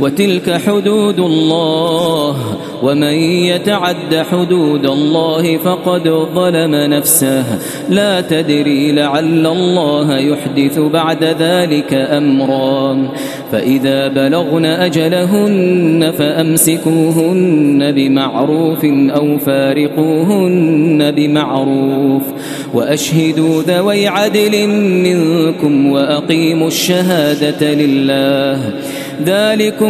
وتلك حدود الله ومن يتعد حدود الله فقد ظلم نفسه. لا تدري لعل الله يحدث بعد ذلك أمرا. فإذا بلغن أجلهن فأمسكوهن بمعروف أو فارقوهن بمعروف وأشهدوا ذوي عدل منكم وأقيموا الشهادة لله. ذلكم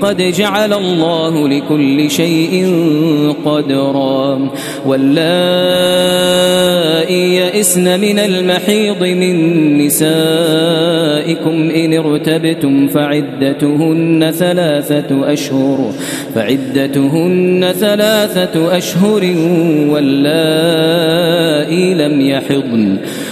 قد جعل الله لكل شيء قدرا. واللائي يئسن من المحيض من نسائكم إن ارتبتم فعدتهن ثلاثة أشهر فعدتهن ثلاثة أشهر واللائي لم يحضن.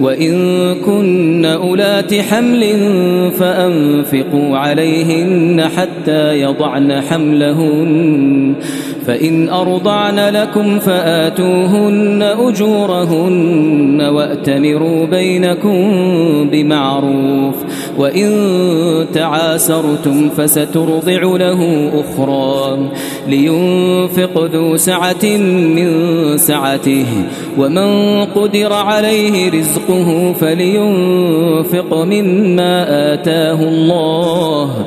وإن كن أولات حمل فأنفقوا عليهن حتى يضعن حملهن. فإن أرضعن لكم فآتوهن أجورهن وأتمروا بينكم بمعروف. وإن تعاسرتم فسترضع له أخرى. لينفق ذو سعة من سعته. ومن قدر عليه رزقه فلينفق مما آتاه الله.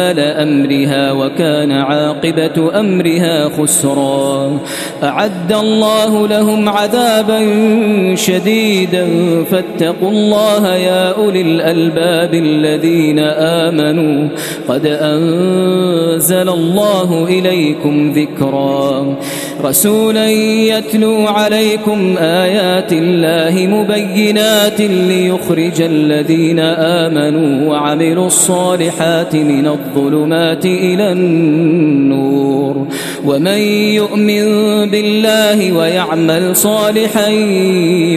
أمرها وكان عاقبة أمرها خسرا. أعد الله لهم عذابا شديدا. فاتقوا الله يا أولي الألباب الذين آمنوا. قد أنزل الله إليكم ذكرا. رسولا يتلو عليكم آيات الله مبينات ليخرج الذين آمنوا وعملوا الصالحات من الظلمات إلى النور. ومن يؤمن بالله ويعمل صالحا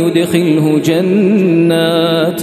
يدخله جنات.